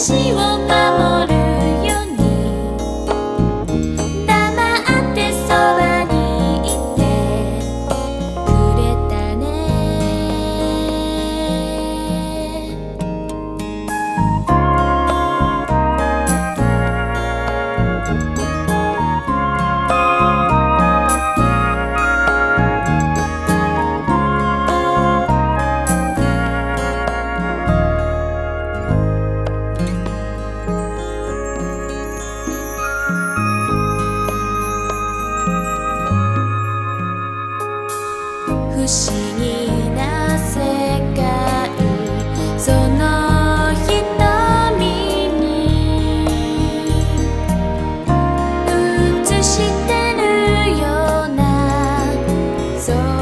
希望吧。So